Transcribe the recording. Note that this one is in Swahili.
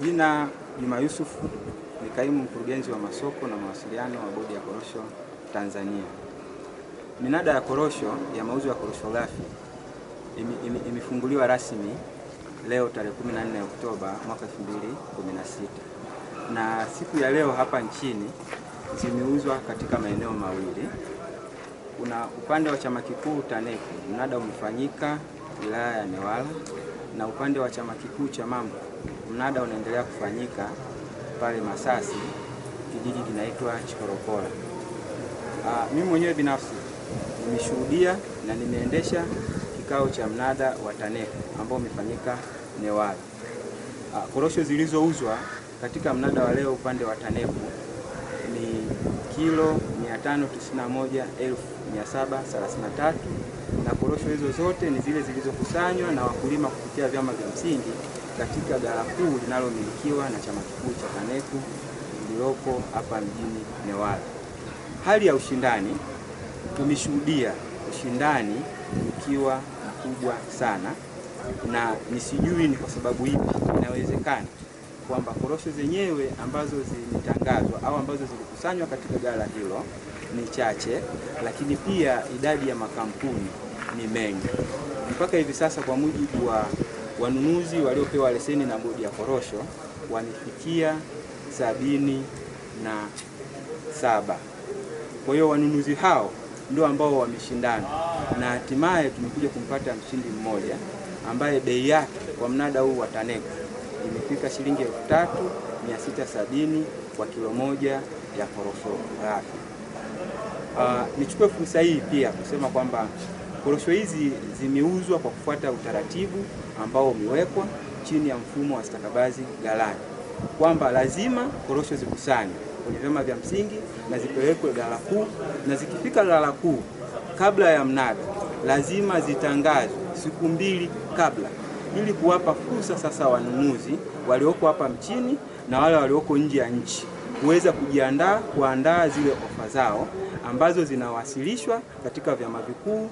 Jina Juma Yusuf ni kaimu mkurugenzi wa masoko na mawasiliano wa Bodi ya Korosho Tanzania. Minada ya korosho ya mauzo ya korosho ghafi imefunguliwa rasmi leo tarehe 14 Oktoba mwaka 2016 na siku ya leo hapa nchini zimeuzwa katika maeneo mawili. Kuna upande wa chama kikuu TANECU, mnada umefanyika wilaya ya Newala, na upande wa chama kikuu cha Mambo, mnada unaendelea kufanyika pale Masasi, kijiji kinaitwa Chikorokora. Ah, mimi mwenyewe binafsi nimeshuhudia na nimeendesha kikao cha mnada wa TANECU ambao umefanyika Newala. Ah, korosho zilizouzwa katika mnada wa leo upande wa TANECU ni kilo 591,733 na korosho hizo zote ni zile zilizokusanywa na wakulima kupitia vyama vya msingi katika ghala kuu linalomilikiwa na chama kikuu cha TANECU lililopo hapa mjini Newala. Hali ya ushindani, tumeshuhudia ushindani ukiwa mkubwa sana, na nisijui ni kwa sababu ipi. Inawezekana kwamba korosho zenyewe ambazo zimetangazwa au ambazo zilikusanywa katika ghala hilo ni chache, lakini pia idadi ya makampuni ni mengi. Mpaka hivi sasa, kwa mujibu wa wanunuzi waliopewa leseni na Bodi ya Korosho, wamefikia sabini na saba. Kwa hiyo wanunuzi hao ndio ambao wameshindana na hatimaye tumekuja kumpata mshindi mmoja ambaye bei yake kwa mnada huu wa TANECU imefika shilingi elfu tatu mia sita sabini kwa kilo moja ya korosho ghafi. Uh, nichukue fursa hii pia kusema kwamba korosho hizi zimeuzwa kwa kufuata utaratibu ambao umewekwa chini ya mfumo wa stakabadhi ghalani, kwamba lazima korosho zikusanywe kwenye vyama vya msingi na zipelekwe ghala kuu, na zikifika ghala kuu kabla ya mnada lazima zitangazwe siku mbili kabla, ili kuwapa fursa sasa wanunuzi walioko hapa mchini na wale walioko nje ya nchi kuweza kujiandaa kuandaa zile ofa zao ambazo zinawasilishwa katika vyama vikuu